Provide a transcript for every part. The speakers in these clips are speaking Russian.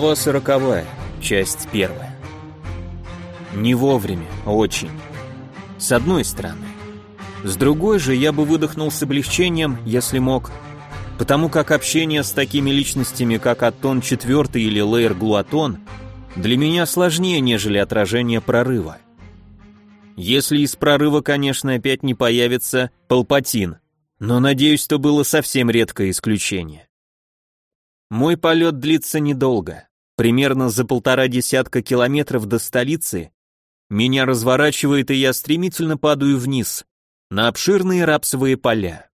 Глава сороковая, часть первая. Не вовремя, очень. С одной стороны. С другой же я бы выдохнул с облегчением, если мог, потому как общение с такими личностями, как Атон IV или Лейер Глуатон, для меня сложнее, нежели отражение прорыва. Если из прорыва, конечно, опять не появится Палпатин, но, надеюсь, то было совсем редкое исключение. Мой полет длится недолго. Примерно за полтора десятка километров до столицы меня разворачивает, и я стремительно падаю вниз, на обширные рапсовые поля.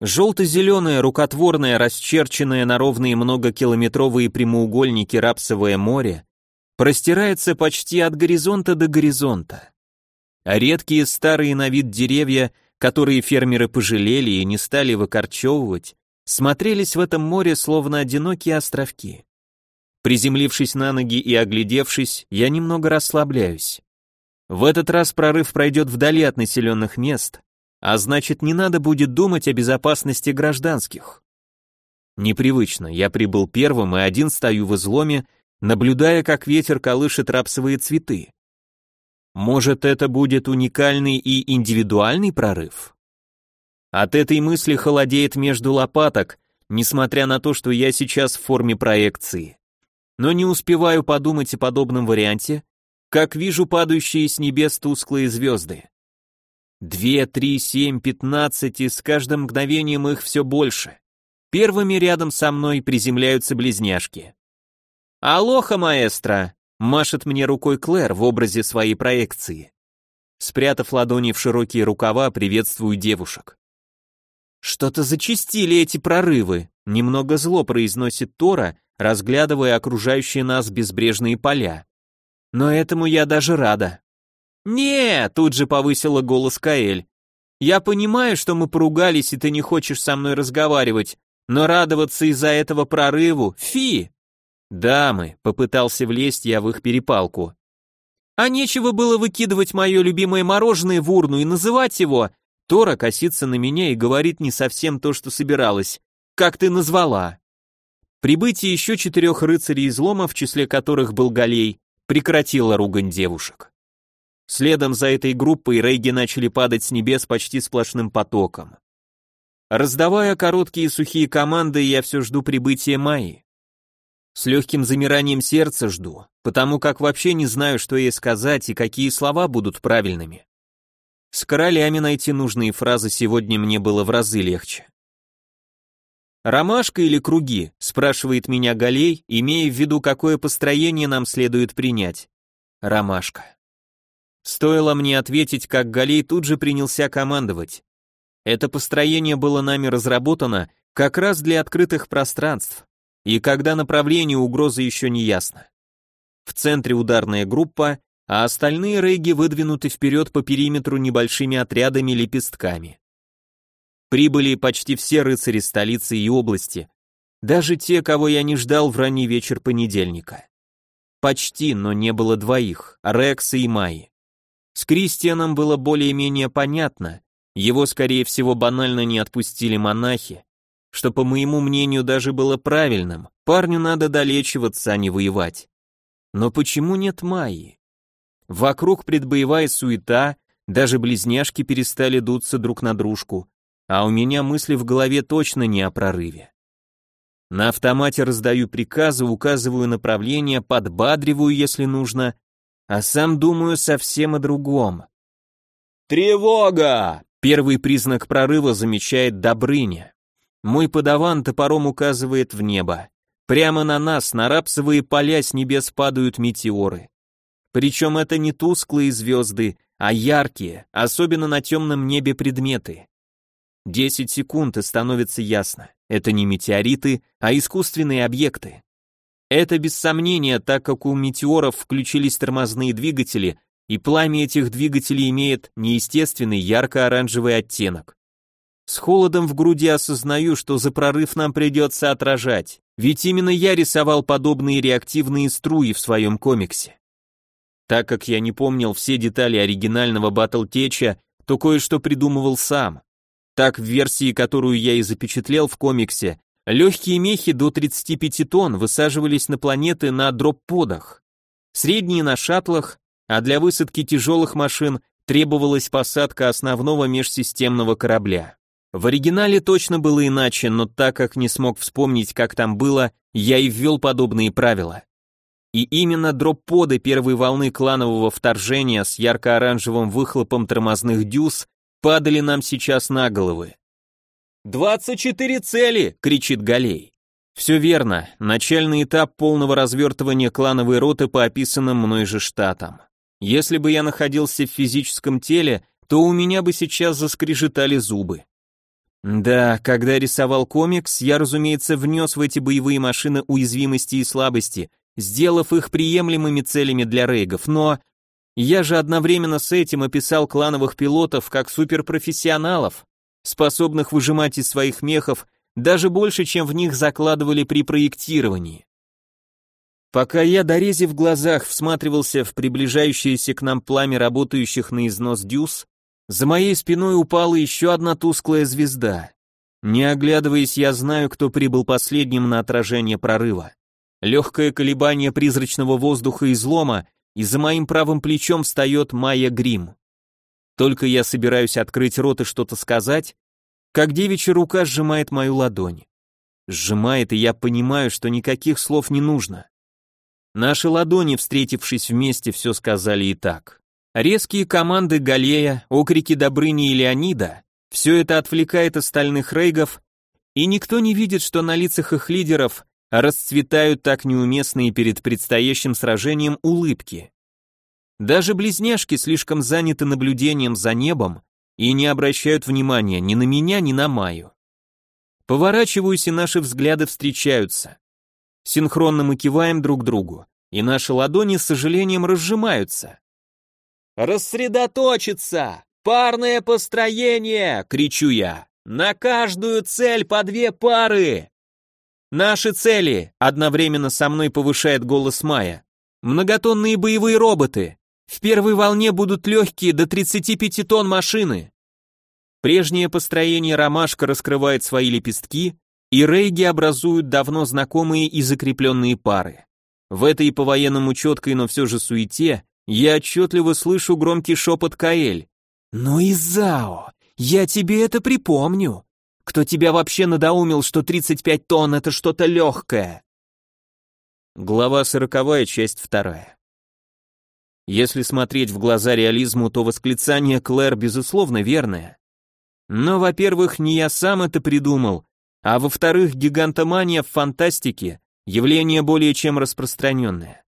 Желто-зеленое, рукотворное, расчерченное на ровные многокилометровые прямоугольники рапсовое море простирается почти от горизонта до горизонта. А редкие старые на вид деревья – которые фермеры пожалели и не стали выкорчевывать, смотрелись в этом море словно одинокие островки. Приземлившись на ноги и оглядевшись, я немного расслабляюсь. В этот раз прорыв пройдет вдали от населенных мест, а значит не надо будет думать о безопасности гражданских. Непривычно, я прибыл первым и один стою в изломе, наблюдая, как ветер колышет рапсовые цветы. Может, это будет уникальный и индивидуальный прорыв? От этой мысли холодеет между лопаток, несмотря на то, что я сейчас в форме проекции. Но не успеваю подумать о подобном варианте, как вижу падающие с небес тусклые звезды. Две, три, семь, пятнадцать, и с каждым мгновением их все больше. Первыми рядом со мной приземляются близняшки. «Алоха, маэстро!» Машет мне рукой Клэр в образе своей проекции. Спрятав ладони в широкие рукава, приветствую девушек. Что-то зачистили эти прорывы, немного зло произносит Тора, разглядывая окружающие нас безбрежные поля. Но этому я даже рада. «Не!» — тут же повысила голос Каэль. «Я понимаю, что мы поругались, и ты не хочешь со мной разговаривать, но радоваться из-за этого прорыву — фи!» «Дамы», — попытался влезть я в их перепалку. «А нечего было выкидывать мое любимое мороженое в урну и называть его...» Тора косится на меня и говорит не совсем то, что собиралась. «Как ты назвала?» Прибытие еще четырех рыцарей излома, в числе которых был Галей, прекратило ругань девушек. Следом за этой группой рейги начали падать с небес почти сплошным потоком. Раздавая короткие сухие команды, я все жду прибытия Майи. С легким замиранием сердца жду, потому как вообще не знаю, что ей сказать и какие слова будут правильными. С королями найти нужные фразы сегодня мне было в разы легче. «Ромашка или круги?» – спрашивает меня Галей, имея в виду, какое построение нам следует принять. «Ромашка». Стоило мне ответить, как Галей тут же принялся командовать. Это построение было нами разработано как раз для открытых пространств, и когда направление угрозы еще не ясно. В центре ударная группа, а остальные рейги выдвинуты вперед по периметру небольшими отрядами-лепестками. Прибыли почти все рыцари столицы и области, даже те, кого я не ждал в ранний вечер понедельника. Почти, но не было двоих, Рекса и Майи. С Кристианом было более-менее понятно, его, скорее всего, банально не отпустили монахи, что, по моему мнению, даже было правильным. Парню надо долечиваться, а не воевать. Но почему нет Майи? Вокруг предбоевая суета, даже близняшки перестали дуться друг на дружку, а у меня мысли в голове точно не о прорыве. На автомате раздаю приказы, указываю направление, подбадриваю, если нужно, а сам думаю совсем о другом. «Тревога!» Первый признак прорыва замечает Добрыня. Мой подаван топором указывает в небо. Прямо на нас, на рапсовые поля с небес падают метеоры. Причем это не тусклые звезды, а яркие, особенно на темном небе предметы. Десять секунд и становится ясно. Это не метеориты, а искусственные объекты. Это без сомнения, так как у метеоров включились тормозные двигатели, и пламя этих двигателей имеет неестественный ярко-оранжевый оттенок. С холодом в груди осознаю, что за прорыв нам придется отражать, ведь именно я рисовал подобные реактивные струи в своем комиксе. Так как я не помнил все детали оригинального батлтеча, то кое-что придумывал сам. Так в версии, которую я и запечатлел в комиксе, Легкие мехи до 35 тонн высаживались на планеты на дроп-подах, средние на шаттлах, а для высадки тяжелых машин требовалась посадка основного межсистемного корабля. В оригинале точно было иначе, но так как не смог вспомнить, как там было, я и ввел подобные правила. И именно дроп-поды первой волны кланового вторжения с ярко-оранжевым выхлопом тормозных дюз падали нам сейчас на головы. «Двадцать четыре цели!» — кричит Галей. Все верно, начальный этап полного развертывания клановой роты по описанным мной же штатам. Если бы я находился в физическом теле, то у меня бы сейчас заскрежетали зубы. Да, когда рисовал комикс, я, разумеется, внес в эти боевые машины уязвимости и слабости, сделав их приемлемыми целями для рейгов, но я же одновременно с этим описал клановых пилотов как суперпрофессионалов, способных выжимать из своих мехов даже больше, чем в них закладывали при проектировании. Пока я, дорезив глазах, всматривался в приближающееся к нам пламя работающих на износ дюз, за моей спиной упала еще одна тусклая звезда. Не оглядываясь, я знаю, кто прибыл последним на отражение прорыва. Легкое колебание призрачного воздуха излома, и за моим правым плечом встает Майя Грим. Только я собираюсь открыть рот и что-то сказать, как девичья рука сжимает мою ладонь. Сжимает, и я понимаю, что никаких слов не нужно. Наши ладони, встретившись вместе, все сказали и так. Резкие команды Галея, окрики Добрыни и Леонида — все это отвлекает остальных рейгов, и никто не видит, что на лицах их лидеров расцветают так неуместные перед предстоящим сражением улыбки. Даже близняшки слишком заняты наблюдением за небом и не обращают внимания ни на меня, ни на Маю. Поворачиваюсь, и наши взгляды встречаются. Синхронно мы киваем друг другу, и наши ладони с сожалением разжимаются. «Рассредоточиться! Парное построение!» — кричу я. «На каждую цель по две пары!» Наши цели, одновременно со мной повышает голос Майя. Многотонные боевые роботы. В первой волне будут легкие до 35 тонн машины. Прежнее построение ромашка раскрывает свои лепестки, и рейги образуют давно знакомые и закрепленные пары. В этой по-военному четкой, но все же суете я отчетливо слышу громкий шепот Каэль. «Ну и Зао, я тебе это припомню!» Кто тебя вообще надоумил, что 35 тонн это что-то легкое? Глава сороковая, часть вторая. Если смотреть в глаза реализму, то восклицание Клэр безусловно верное. Но, во-первых, не я сам это придумал, а во-вторых, гигантомания в фантастике – явление более чем распространенное.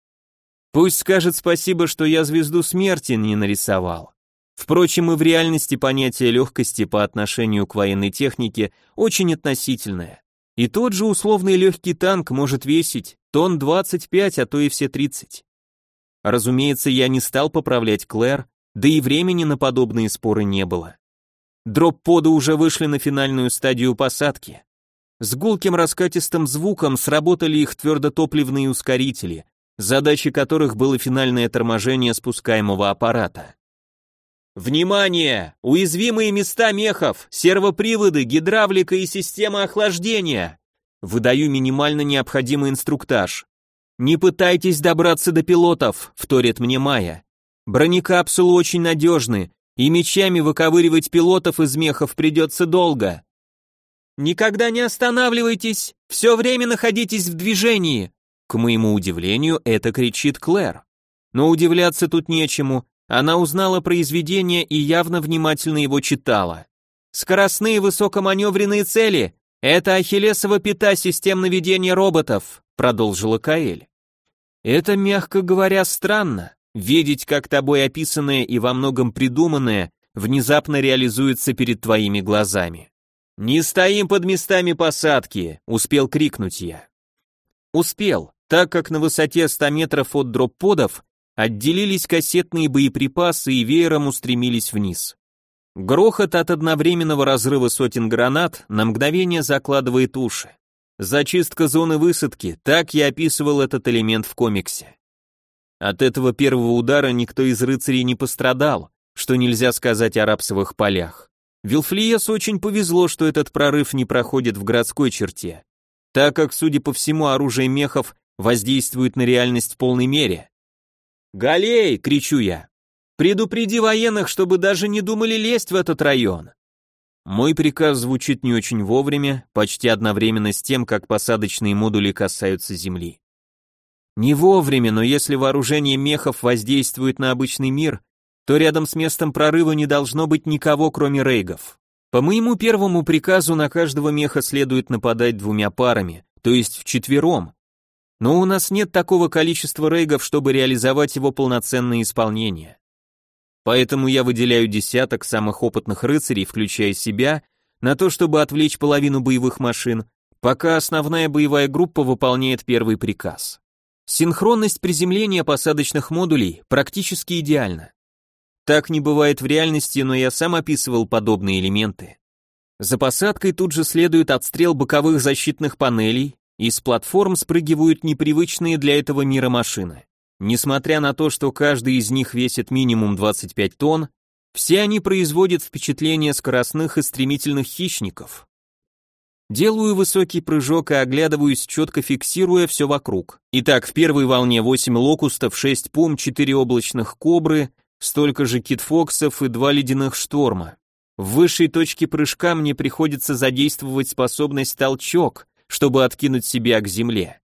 Пусть скажет спасибо, что я звезду смерти не нарисовал. Впрочем, и в реальности понятие легкости по отношению к военной технике очень относительное. И тот же условный легкий танк может весить тонн 25, а то и все 30. Разумеется, я не стал поправлять Клэр, да и времени на подобные споры не было. Дроп-поды уже вышли на финальную стадию посадки. С гулким раскатистым звуком сработали их твердотопливные ускорители, задачей которых было финальное торможение спускаемого аппарата. Внимание! Уязвимые места мехов, сервоприводы, гидравлика и система охлаждения. Выдаю минимально необходимый инструктаж. Не пытайтесь добраться до пилотов, вторит мне Майя. Бронекапсулы очень надежны, и мечами выковыривать пилотов из мехов придется долго. Никогда не останавливайтесь, все время находитесь в движении. К моему удивлению, это кричит Клэр. Но удивляться тут нечему, она узнала произведение и явно внимательно его читала. Скоростные высокоманевренные цели — это ахиллесова пята систем наведения роботов, продолжила Каэль. Это, мягко говоря, странно, видеть, как тобой описанное и во многом придуманное внезапно реализуется перед твоими глазами. «Не стоим под местами посадки!» — успел крикнуть я. Успел, так как на высоте 100 метров от дропподов Отделились кассетные боеприпасы и веером устремились вниз. Грохот от одновременного разрыва сотен гранат на мгновение закладывает уши. Зачистка зоны высадки, так я описывал этот элемент в комиксе. От этого первого удара никто из рыцарей не пострадал, что нельзя сказать о рапсовых полях. Вилфлиес очень повезло, что этот прорыв не проходит в городской черте. так как, судя по всему, оружие мехов воздействует на реальность в полной мере. «Галей!» — кричу я. «Предупреди военных, чтобы даже не думали лезть в этот район!» Мой приказ звучит не очень вовремя, почти одновременно с тем, как посадочные модули касаются земли. Не вовремя, но если вооружение мехов воздействует на обычный мир, то рядом с местом прорыва не должно быть никого, кроме рейгов. По моему первому приказу на каждого меха следует нападать двумя парами, то есть вчетвером. Но у нас нет такого количества рейгов, чтобы реализовать его полноценное исполнение. Поэтому я выделяю десяток самых опытных рыцарей, включая себя, на то, чтобы отвлечь половину боевых машин, пока основная боевая группа выполняет первый приказ. Синхронность приземления посадочных модулей практически идеальна. Так не бывает в реальности, но я сам описывал подобные элементы. За посадкой тут же следует отстрел боковых защитных панелей, и с платформ спрыгивают непривычные для этого мира машины. Несмотря на то, что каждый из них весит минимум 25 тонн, все они производят впечатление скоростных и стремительных хищников. Делаю высокий прыжок и оглядываюсь, четко фиксируя все вокруг. Итак, в первой волне 8 локустов, 6 пум, 4 облачных кобры, столько же китфоксов и 2 ледяных шторма. В высшей точке прыжка мне приходится задействовать способность толчок, чтобы откинуть себя к земле.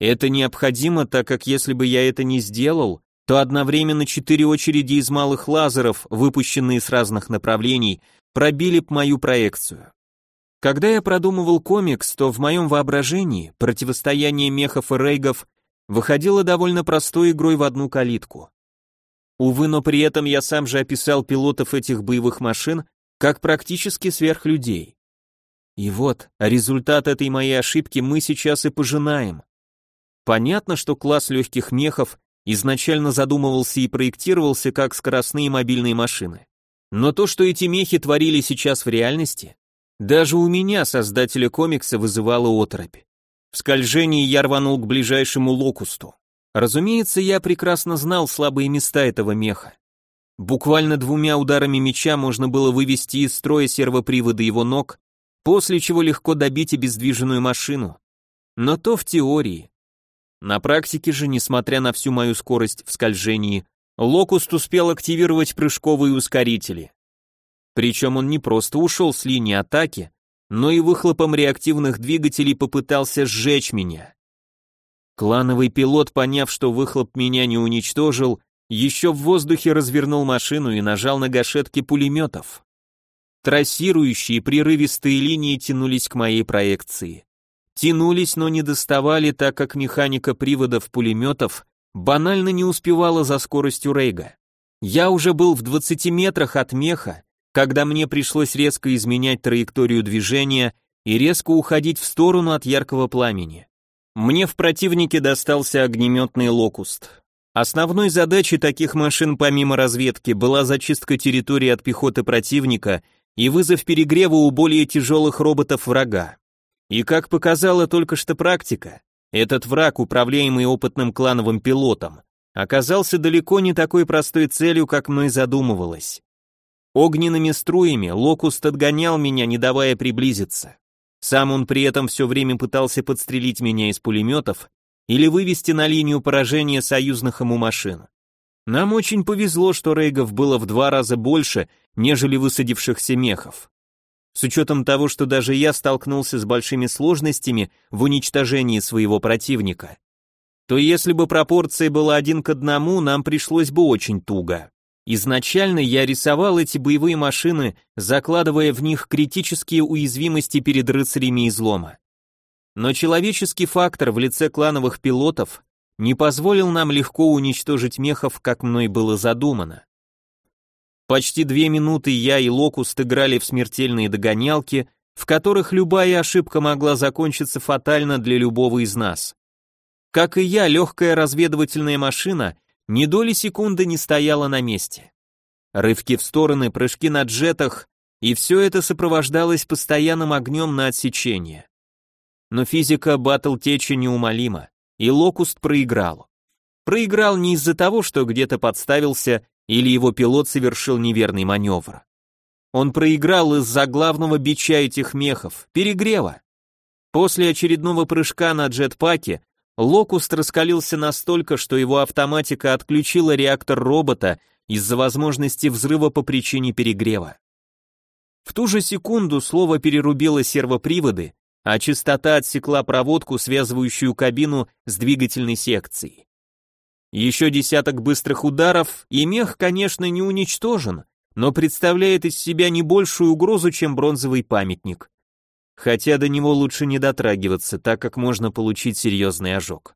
Это необходимо, так как если бы я это не сделал, то одновременно четыре очереди из малых лазеров, выпущенные с разных направлений, пробили б мою проекцию. Когда я продумывал комикс, то в моем воображении противостояние мехов и рейгов выходило довольно простой игрой в одну калитку. Увы, но при этом я сам же описал пилотов этих боевых машин как практически сверхлюдей. И вот, результат этой моей ошибки мы сейчас и пожинаем. Понятно, что класс легких мехов изначально задумывался и проектировался как скоростные мобильные машины. Но то, что эти мехи творили сейчас в реальности, даже у меня, создателя комикса, вызывало оторопь. В скольжении я рванул к ближайшему локусту. Разумеется, я прекрасно знал слабые места этого меха. Буквально двумя ударами меча можно было вывести из строя сервоприводы его ног, после чего легко добить обездвиженную машину. Но то в теории. На практике же, несмотря на всю мою скорость в скольжении, Локуст успел активировать прыжковые ускорители. Причем он не просто ушел с линии атаки, но и выхлопом реактивных двигателей попытался сжечь меня. Клановый пилот, поняв, что выхлоп меня не уничтожил, еще в воздухе развернул машину и нажал на гашетки пулеметов. Трассирующие прерывистые линии тянулись к моей проекции тянулись, но не доставали, так как механика приводов пулеметов банально не успевала за скоростью Рейга. Я уже был в 20 метрах от меха, когда мне пришлось резко изменять траекторию движения и резко уходить в сторону от яркого пламени. Мне в противнике достался огнеметный локуст. Основной задачей таких машин помимо разведки была зачистка территории от пехоты противника и вызов перегрева у более тяжелых роботов врага. И как показала только что практика, этот враг, управляемый опытным клановым пилотом, оказался далеко не такой простой целью, как мной задумывалось. Огненными струями Локуст отгонял меня, не давая приблизиться. Сам он при этом все время пытался подстрелить меня из пулеметов или вывести на линию поражения союзных ему машин. Нам очень повезло, что рейгов было в два раза больше, нежели высадившихся мехов. С учетом того, что даже я столкнулся с большими сложностями в уничтожении своего противника, то если бы пропорция была один к одному, нам пришлось бы очень туго. Изначально я рисовал эти боевые машины, закладывая в них критические уязвимости перед рыцарями излома. Но человеческий фактор в лице клановых пилотов не позволил нам легко уничтожить мехов, как мной было задумано. Почти две минуты я и Локуст играли в смертельные догонялки, в которых любая ошибка могла закончиться фатально для любого из нас. Как и я, легкая разведывательная машина ни доли секунды не стояла на месте. Рывки в стороны, прыжки на джетах, и все это сопровождалось постоянным огнем на отсечение. Но физика БатлТеча неумолима, и Локуст проиграл. Проиграл не из-за того, что где-то подставился или его пилот совершил неверный маневр. Он проиграл из-за главного бича этих мехов, перегрева. После очередного прыжка на джетпаке Локуст раскалился настолько, что его автоматика отключила реактор робота из-за возможности взрыва по причине перегрева. В ту же секунду слово перерубило сервоприводы, а частота отсекла проводку, связывающую кабину с двигательной секцией. Еще десяток быстрых ударов, и мех, конечно, не уничтожен, но представляет из себя не большую угрозу, чем бронзовый памятник. Хотя до него лучше не дотрагиваться, так как можно получить серьезный ожог.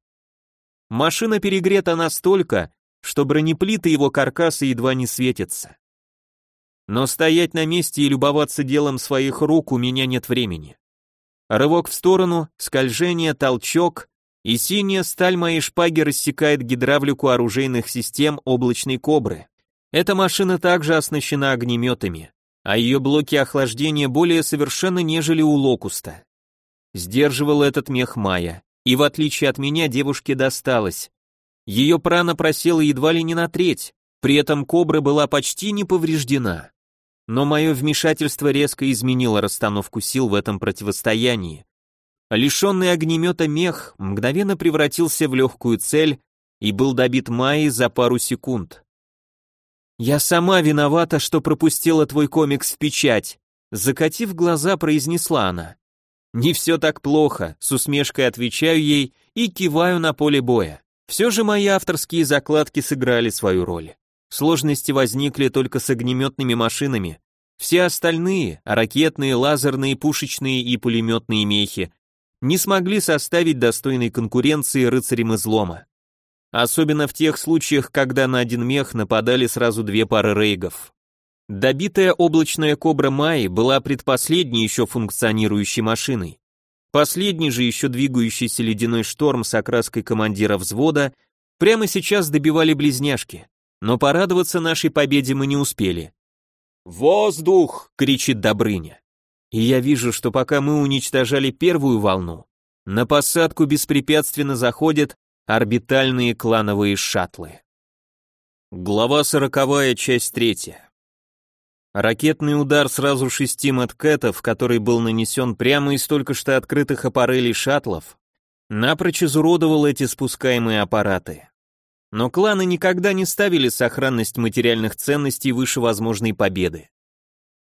Машина перегрета настолько, что бронеплиты его каркаса едва не светятся. Но стоять на месте и любоваться делом своих рук у меня нет времени. Рывок в сторону, скольжение, толчок, и синяя сталь моей шпаги рассекает гидравлику оружейных систем облачной кобры. Эта машина также оснащена огнеметами, а ее блоки охлаждения более совершенны, нежели у локуста. Сдерживал этот мех Майя, и в отличие от меня девушке досталось. Ее прана просела едва ли не на треть, при этом кобра была почти не повреждена. Но мое вмешательство резко изменило расстановку сил в этом противостоянии. Лишенный огнемета мех мгновенно превратился в легкую цель и был добит Майей за пару секунд. «Я сама виновата, что пропустила твой комикс в печать», закатив глаза, произнесла она. «Не все так плохо», с усмешкой отвечаю ей и киваю на поле боя. Все же мои авторские закладки сыграли свою роль. Сложности возникли только с огнеметными машинами. Все остальные, ракетные, лазерные, пушечные и пулеметные мехи, не смогли составить достойной конкуренции рыцарям излома. Особенно в тех случаях, когда на один мех нападали сразу две пары рейгов. Добитая облачная кобра Майи была предпоследней еще функционирующей машиной. Последний же еще двигающийся ледяной шторм с окраской командира взвода прямо сейчас добивали близняшки, но порадоваться нашей победе мы не успели. «Воздух!» — кричит Добрыня. И я вижу, что пока мы уничтожали первую волну, на посадку беспрепятственно заходят орбитальные клановые шаттлы. Глава сороковая, часть третья. Ракетный удар сразу шести маткетов, который был нанесен прямо из только что открытых аппарелей шаттлов, напрочь изуродовал эти спускаемые аппараты. Но кланы никогда не ставили сохранность материальных ценностей выше возможной победы.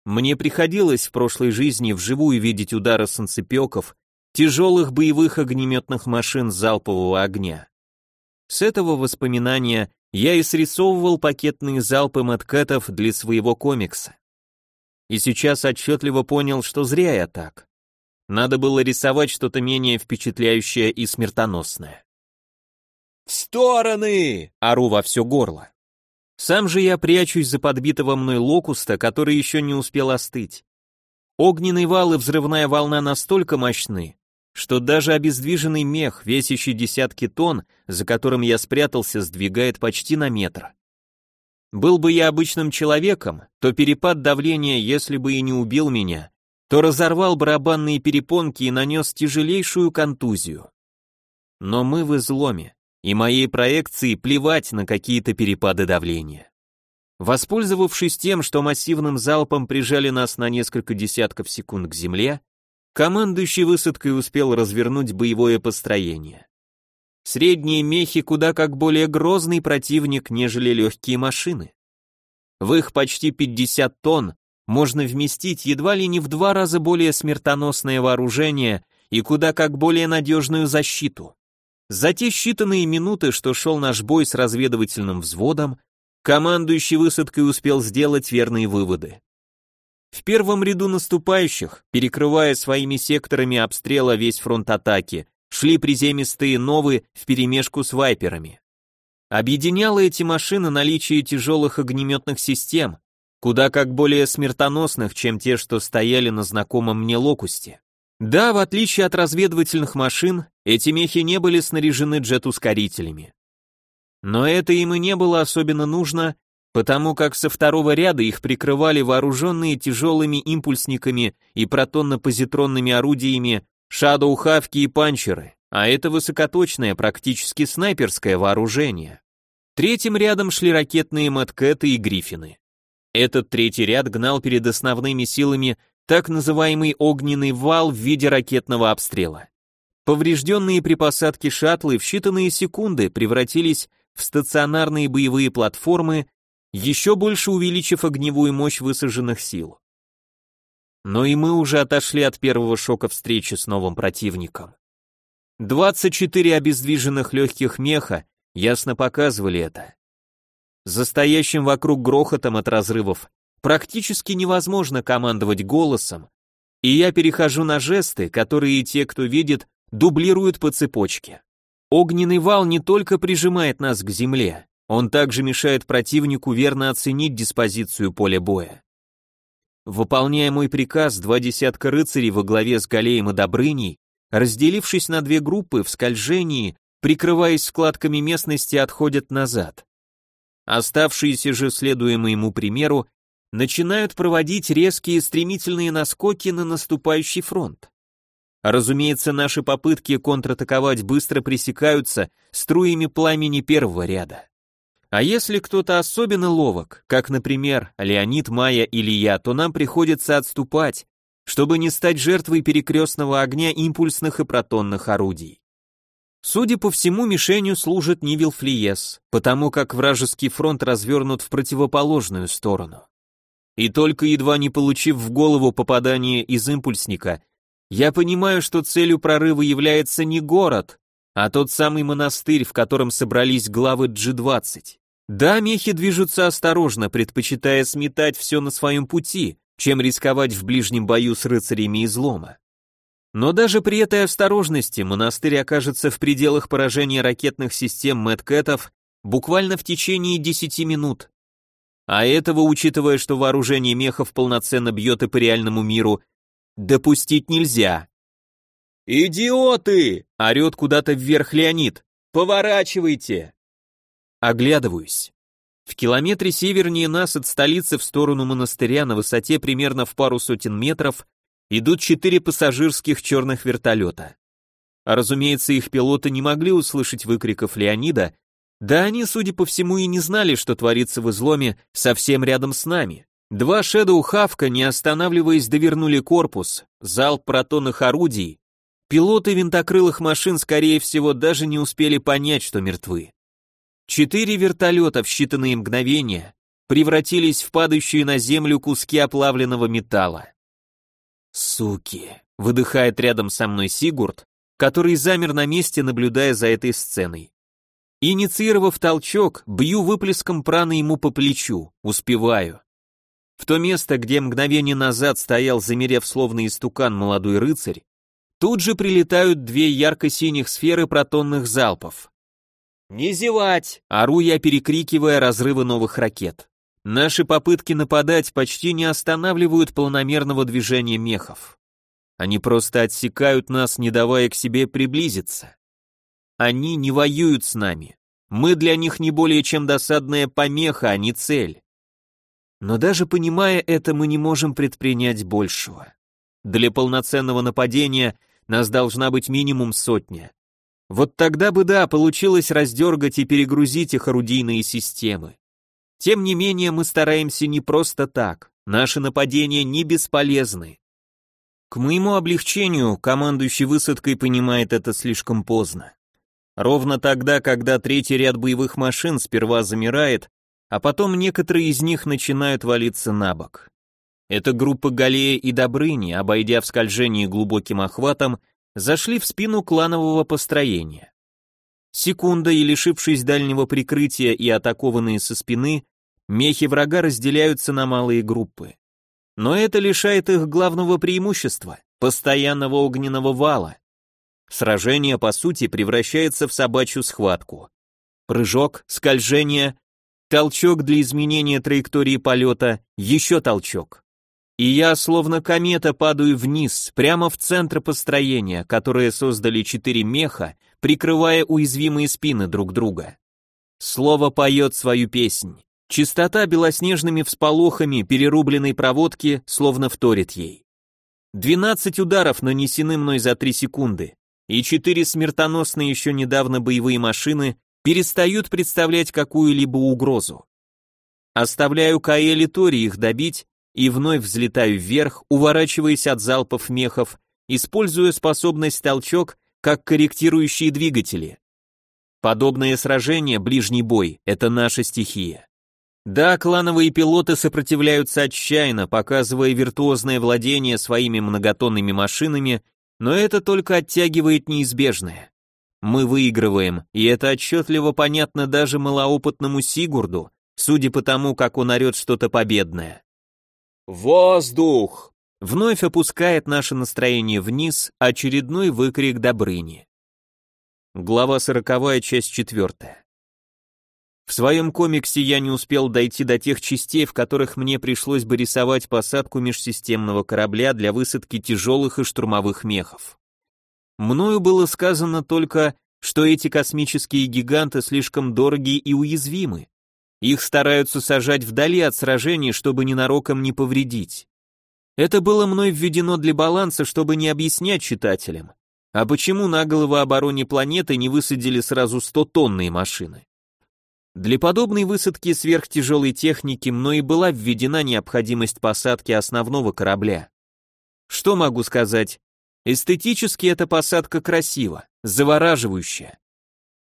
Мне приходилось в прошлой жизни вживую видеть удары санцепеков, тяжелых боевых огнеметных машин залпового огня. С этого воспоминания я и срисовывал пакетные залпы маткетов для своего комикса. И сейчас отчетливо понял, что зря я так. Надо было рисовать что-то менее впечатляющее и смертоносное. «В стороны!» — ору во все горло. Сам же я прячусь за подбитого мной локуста, который еще не успел остыть. Огненный вал и взрывная волна настолько мощны, что даже обездвиженный мех, весящий десятки тонн, за которым я спрятался, сдвигает почти на метр. Был бы я обычным человеком, то перепад давления, если бы и не убил меня, то разорвал барабанные перепонки и нанес тяжелейшую контузию. Но мы в изломе и моей проекции плевать на какие-то перепады давления. Воспользовавшись тем, что массивным залпом прижали нас на несколько десятков секунд к земле, командующий высадкой успел развернуть боевое построение. Средние мехи куда как более грозный противник, нежели легкие машины. В их почти 50 тонн можно вместить едва ли не в два раза более смертоносное вооружение и куда как более надежную защиту. За те считанные минуты, что шел наш бой с разведывательным взводом, командующий высадкой успел сделать верные выводы. В первом ряду наступающих, перекрывая своими секторами обстрела весь фронт атаки, шли приземистые новые вперемешку с вайперами. Объединяло эти машины наличие тяжелых огнеметных систем, куда как более смертоносных, чем те, что стояли на знакомом мне локусте. Да, в отличие от разведывательных машин, эти мехи не были снаряжены джет-ускорителями. Но это им и не было особенно нужно, потому как со второго ряда их прикрывали вооруженные тяжелыми импульсниками и протонно-позитронными орудиями шадоу-хавки и панчеры, а это высокоточное, практически снайперское вооружение. Третьим рядом шли ракетные маткеты и гриффины. Этот третий ряд гнал перед основными силами так называемый огненный вал в виде ракетного обстрела. Поврежденные при посадке шаттлы в считанные секунды превратились в стационарные боевые платформы, еще больше увеличив огневую мощь высаженных сил. Но и мы уже отошли от первого шока встречи с новым противником. 24 обездвиженных легких меха ясно показывали это. За стоящим вокруг грохотом от разрывов практически невозможно командовать голосом, и я перехожу на жесты, которые те, кто видит, дублируют по цепочке. Огненный вал не только прижимает нас к земле, он также мешает противнику верно оценить диспозицию поля боя. Выполняя мой приказ, два десятка рыцарей во главе с Галеем и Добрыней, разделившись на две группы в скольжении, прикрываясь складками местности, отходят назад. Оставшиеся же, следуя моему примеру, начинают проводить резкие стремительные наскоки на наступающий фронт. Разумеется, наши попытки контратаковать быстро пресекаются струями пламени первого ряда. А если кто-то особенно ловок, как, например, Леонид, Майя или я, то нам приходится отступать, чтобы не стать жертвой перекрестного огня импульсных и протонных орудий. Судя по всему, мишенью служит не Вилфлиес, потому как вражеский фронт развернут в противоположную сторону. И только едва не получив в голову попадание из импульсника, я понимаю, что целью прорыва является не город, а тот самый монастырь, в котором собрались главы G20. Да, мехи движутся осторожно, предпочитая сметать все на своем пути, чем рисковать в ближнем бою с рыцарями излома. Но даже при этой осторожности монастырь окажется в пределах поражения ракетных систем Мэткэтов буквально в течение 10 минут. А этого, учитывая, что вооружение мехов полноценно бьет и по реальному миру, допустить нельзя. «Идиоты!» — орет куда-то вверх Леонид. «Поворачивайте!» Оглядываюсь. В километре севернее нас от столицы в сторону монастыря на высоте примерно в пару сотен метров идут четыре пассажирских черных вертолета. А разумеется, их пилоты не могли услышать выкриков Леонида, да они, судя по всему, и не знали, что творится в изломе совсем рядом с нами. Два Шэдоу Хавка, не останавливаясь, довернули корпус, залп протонных орудий. Пилоты винтокрылых машин, скорее всего, даже не успели понять, что мертвы. Четыре вертолета в считанные мгновения превратились в падающие на землю куски оплавленного металла. «Суки!» — выдыхает рядом со мной Сигурд, который замер на месте, наблюдая за этой сценой. Инициировав толчок, бью выплеском праны ему по плечу, успеваю. В то место, где мгновение назад стоял, замерев словно истукан молодой рыцарь, тут же прилетают две ярко-синих сферы протонных залпов. «Не зевать!» — ору я, перекрикивая разрывы новых ракет. Наши попытки нападать почти не останавливают планомерного движения мехов. Они просто отсекают нас, не давая к себе приблизиться. Они не воюют с нами. Мы для них не более чем досадная помеха, а не цель. Но даже понимая это, мы не можем предпринять большего. Для полноценного нападения нас должна быть минимум сотня. Вот тогда бы да, получилось раздергать и перегрузить их орудийные системы. Тем не менее, мы стараемся не просто так. Наши нападения не бесполезны. К моему облегчению, командующий высадкой понимает это слишком поздно. Ровно тогда, когда третий ряд боевых машин сперва замирает, а потом некоторые из них начинают валиться на бок. Эта группа Галея и Добрыни, обойдя в скольжении глубоким охватом, зашли в спину кланового построения. Секунда и лишившись дальнего прикрытия и атакованные со спины, мехи врага разделяются на малые группы. Но это лишает их главного преимущества — постоянного огненного вала. Сражение, по сути, превращается в собачью схватку. Прыжок, скольжение, Толчок для изменения траектории полета, еще толчок. И я, словно комета, падаю вниз, прямо в центр построения, которое создали четыре меха, прикрывая уязвимые спины друг друга. Слово поет свою песнь. Чистота белоснежными всполохами перерубленной проводки словно вторит ей. Двенадцать ударов нанесены мной за три секунды, и четыре смертоносные еще недавно боевые машины перестают представлять какую-либо угрозу. Оставляю Каэле Тори их добить и вновь взлетаю вверх, уворачиваясь от залпов мехов, используя способность толчок как корректирующие двигатели. Подобное сражение, ближний бой, это наша стихия. Да, клановые пилоты сопротивляются отчаянно, показывая виртуозное владение своими многотонными машинами, но это только оттягивает неизбежное. Мы выигрываем, и это отчетливо понятно даже малоопытному Сигурду, судя по тому, как он орет что-то победное. «Воздух!» Вновь опускает наше настроение вниз очередной выкрик Добрыни. Глава сороковая, часть четвертая. В своем комиксе я не успел дойти до тех частей, в которых мне пришлось бы рисовать посадку межсистемного корабля для высадки тяжелых и штурмовых мехов. Мною было сказано только, что эти космические гиганты слишком дороги и уязвимы. Их стараются сажать вдали от сражений, чтобы ненароком не повредить. Это было мной введено для баланса, чтобы не объяснять читателям. А почему на голову обороне планеты не высадили сразу 100-тонные машины? Для подобной высадки сверхтяжелой техники мной и была введена необходимость посадки основного корабля. Что могу сказать? Эстетически эта посадка красива, завораживающая.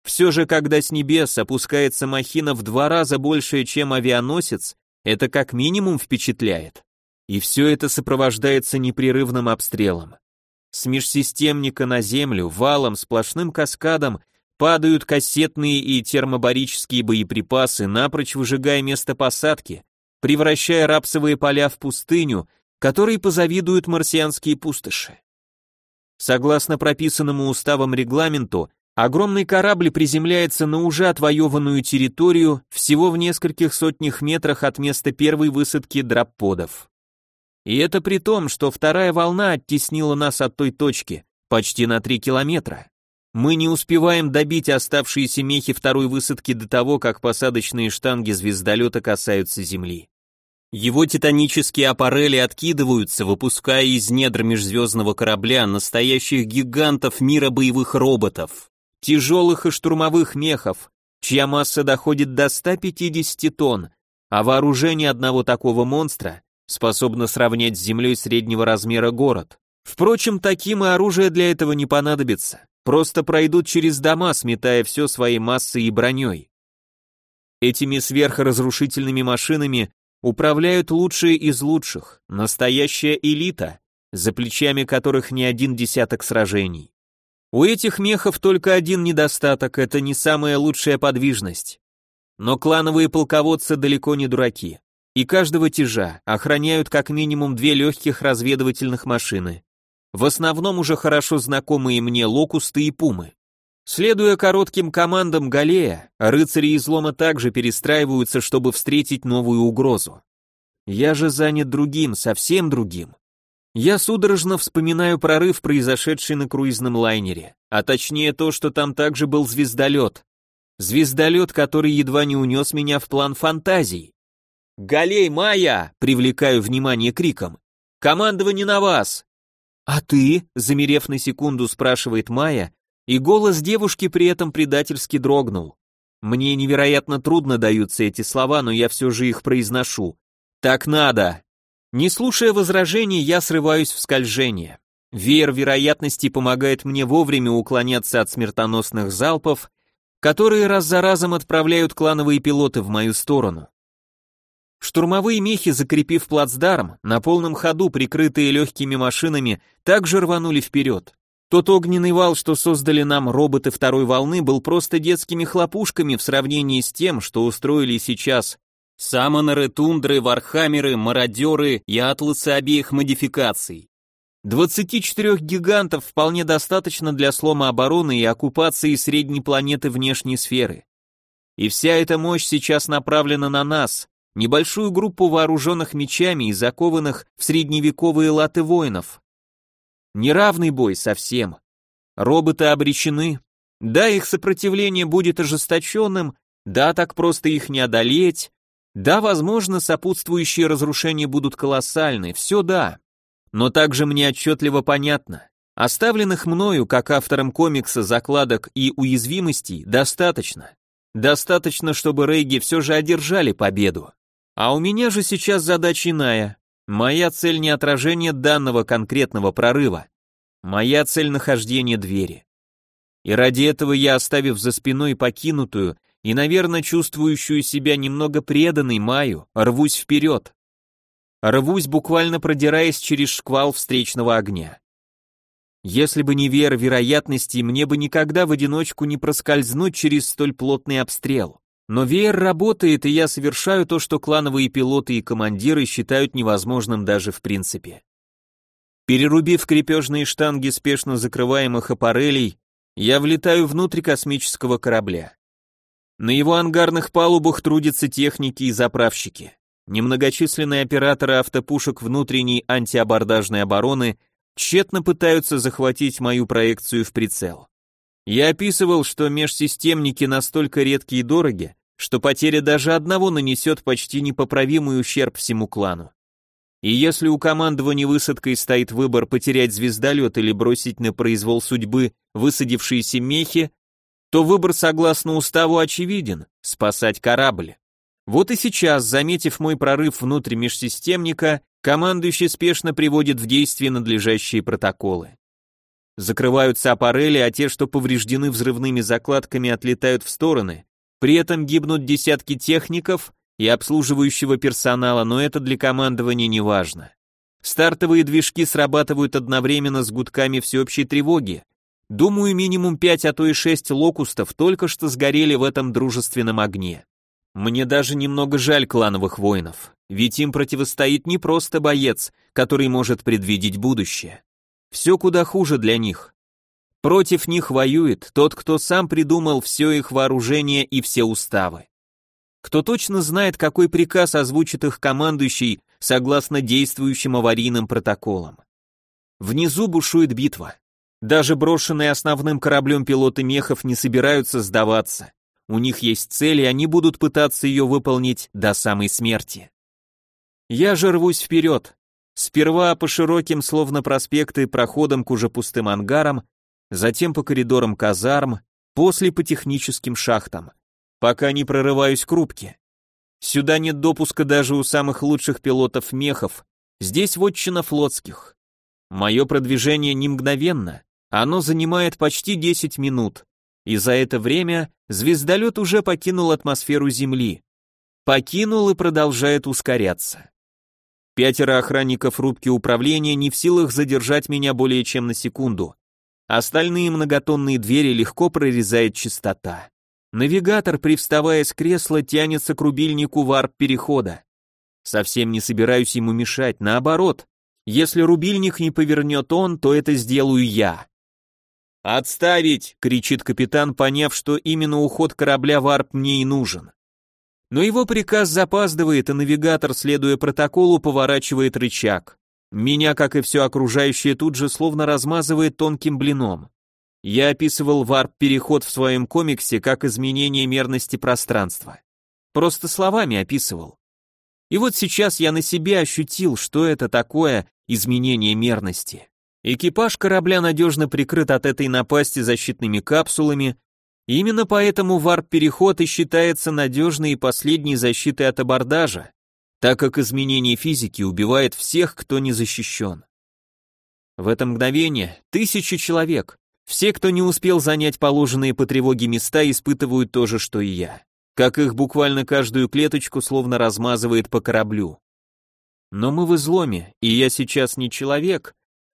Все же, когда с небес опускается махина в два раза больше, чем авианосец, это как минимум впечатляет. И все это сопровождается непрерывным обстрелом. С межсистемника на землю, валом, сплошным каскадом падают кассетные и термобарические боеприпасы, напрочь выжигая место посадки, превращая рапсовые поля в пустыню, которой позавидуют марсианские пустоши. Согласно прописанному уставом регламенту, огромный корабль приземляется на уже отвоеванную территорию всего в нескольких сотнях метрах от места первой высадки драпподов. И это при том, что вторая волна оттеснила нас от той точки, почти на 3 километра. Мы не успеваем добить оставшиеся мехи второй высадки до того, как посадочные штанги звездолета касаются земли. Его титанические аппарели откидываются, выпуская из недр межзвездного корабля настоящих гигантов мира боевых роботов, тяжелых и штурмовых мехов, чья масса доходит до 150 тонн, а вооружение одного такого монстра способно сравнять с землей среднего размера город. Впрочем, таким и оружие для этого не понадобится, просто пройдут через дома, сметая все своей массой и броней. Этими сверхразрушительными машинами управляют лучшие из лучших, настоящая элита, за плечами которых не один десяток сражений. У этих мехов только один недостаток, это не самая лучшая подвижность. Но клановые полководцы далеко не дураки. И каждого тяжа охраняют как минимум две легких разведывательных машины. В основном уже хорошо знакомые мне локусты и пумы. Следуя коротким командам Галея, рыцари излома также перестраиваются, чтобы встретить новую угрозу. Я же занят другим, совсем другим. Я судорожно вспоминаю прорыв, произошедший на круизном лайнере, а точнее то, что там также был звездолет. Звездолет, который едва не унес меня в план фантазий. «Галей, Майя!» — привлекаю внимание криком. «Командование на вас!» «А ты?» — замерев на секунду, спрашивает Майя, и голос девушки при этом предательски дрогнул. Мне невероятно трудно даются эти слова, но я все же их произношу. Так надо. Не слушая возражений, я срываюсь в скольжение. Веер вероятности помогает мне вовремя уклоняться от смертоносных залпов, которые раз за разом отправляют клановые пилоты в мою сторону. Штурмовые мехи, закрепив плацдарм, на полном ходу, прикрытые легкими машинами, также рванули вперед. Тот огненный вал, что создали нам роботы второй волны, был просто детскими хлопушками в сравнении с тем, что устроили сейчас самонеры, тундры, вархаммеры, мародеры и атласы обеих модификаций. 24 гигантов вполне достаточно для слома обороны и оккупации средней планеты внешней сферы. И вся эта мощь сейчас направлена на нас, небольшую группу вооруженных мечами и закованных в средневековые латы воинов. Неравный бой совсем. Роботы обречены. Да, их сопротивление будет ожесточенным, да, так просто их не одолеть, да, возможно, сопутствующие разрушения будут колоссальны, все да. Но также мне отчетливо понятно, оставленных мною, как автором комикса, закладок и уязвимостей, достаточно. Достаточно, чтобы Рейги все же одержали победу. А у меня же сейчас задача иная Моя цель не отражение данного конкретного прорыва. Моя цель нахождение двери. И ради этого я, оставив за спиной покинутую и, наверное, чувствующую себя немного преданной Маю, рвусь вперед. Рвусь, буквально продираясь через шквал встречного огня. Если бы не вера вероятности, мне бы никогда в одиночку не проскользнуть через столь плотный обстрел. Но веер работает, и я совершаю то, что клановые пилоты и командиры считают невозможным даже в принципе. Перерубив крепежные штанги спешно закрываемых аппарелей, я влетаю внутрь космического корабля. На его ангарных палубах трудятся техники и заправщики. Немногочисленные операторы автопушек внутренней антиабордажной обороны тщетно пытаются захватить мою проекцию в прицел. Я описывал, что межсистемники настолько редки и дороги, что потеря даже одного нанесет почти непоправимый ущерб всему клану. И если у командования высадкой стоит выбор потерять звездолет или бросить на произвол судьбы высадившиеся мехи, то выбор согласно уставу очевиден – спасать корабль. Вот и сейчас, заметив мой прорыв внутрь межсистемника, командующий спешно приводит в действие надлежащие протоколы. Закрываются аппарели, а те, что повреждены взрывными закладками, отлетают в стороны. При этом гибнут десятки техников и обслуживающего персонала, но это для командования не важно. Стартовые движки срабатывают одновременно с гудками всеобщей тревоги. Думаю, минимум 5, а то и 6 локустов только что сгорели в этом дружественном огне. Мне даже немного жаль клановых воинов, ведь им противостоит не просто боец, который может предвидеть будущее. Все куда хуже для них. Против них воюет тот, кто сам придумал все их вооружение и все уставы. Кто точно знает, какой приказ озвучит их командующий согласно действующим аварийным протоколам. Внизу бушует битва. Даже брошенные основным кораблем пилоты мехов не собираются сдаваться. У них есть цель, и они будут пытаться ее выполнить до самой смерти. Я же рвусь вперед. Сперва по широким, словно проспекты, проходам к уже пустым ангарам, затем по коридорам казарм, после по техническим шахтам, пока не прорываюсь к рубке. Сюда нет допуска даже у самых лучших пилотов мехов, здесь вотчина флотских. Мое продвижение не мгновенно, оно занимает почти 10 минут и за это время звездолет уже покинул атмосферу Земли. Покинул и продолжает ускоряться. Пятеро охранников рубки управления не в силах задержать меня более чем на секунду. Остальные многотонные двери легко прорезает частота. Навигатор, привставая с кресла, тянется к рубильнику варп-перехода. Совсем не собираюсь ему мешать, наоборот. Если рубильник не повернет он, то это сделаю я. «Отставить!» — кричит капитан, поняв, что именно уход корабля «Варп» мне и нужен. Но его приказ запаздывает, и навигатор, следуя протоколу, поворачивает рычаг. Меня, как и все окружающее, тут же словно размазывает тонким блином. Я описывал варп-переход в своем комиксе как изменение мерности пространства. Просто словами описывал. И вот сейчас я на себе ощутил, что это такое изменение мерности. Экипаж корабля надежно прикрыт от этой напасти защитными капсулами, именно поэтому варп-переход и считается надежной и последней защитой от абордажа, так как изменение физики убивает всех, кто не защищен. В это мгновение тысячи человек, все, кто не успел занять положенные по тревоге места, испытывают то же, что и я. Как их буквально каждую клеточку словно размазывает по кораблю. Но мы в изломе, и я сейчас не человек,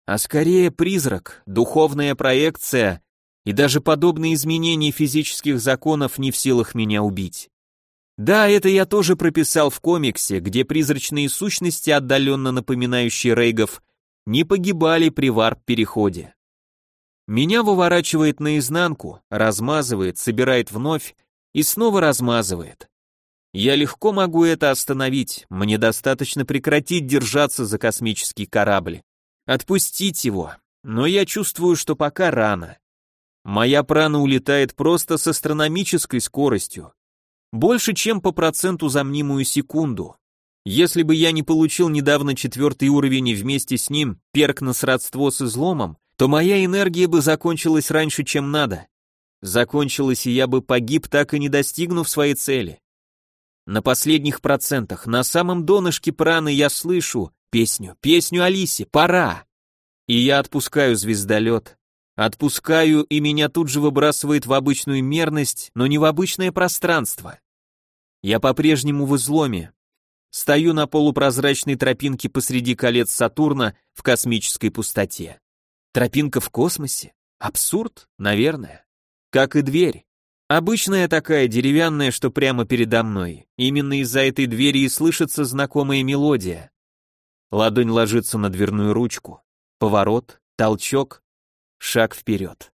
а скорее призрак, духовная проекция, и даже подобные изменения физических законов не в силах меня убить. Да, это я тоже прописал в комиксе, где призрачные сущности, отдаленно напоминающие рейгов, не погибали при варп-переходе. Меня выворачивает наизнанку, размазывает, собирает вновь и снова размазывает. Я легко могу это остановить, мне достаточно прекратить держаться за космический корабль. Отпустить его, но я чувствую, что пока рано. Моя прана улетает просто с астрономической скоростью. Больше, чем по проценту за мнимую секунду. Если бы я не получил недавно четвертый уровень и вместе с ним перк на сродство с изломом, то моя энергия бы закончилась раньше, чем надо. Закончилась, и я бы погиб, так и не достигнув своей цели. На последних процентах, на самом донышке праны я слышу, Песню, песню Алисе, пора! И я отпускаю звездолет, отпускаю, и меня тут же выбрасывает в обычную мерность, но не в обычное пространство. Я по-прежнему в изломе, стою на полупрозрачной тропинке посреди колец Сатурна в космической пустоте. Тропинка в космосе? Абсурд, наверное. Как и дверь. Обычная такая, деревянная, что прямо передо мной. Именно из-за этой двери и слышится знакомая мелодия. Ладонь ложится на дверную ручку. Поворот, толчок, шаг вперед.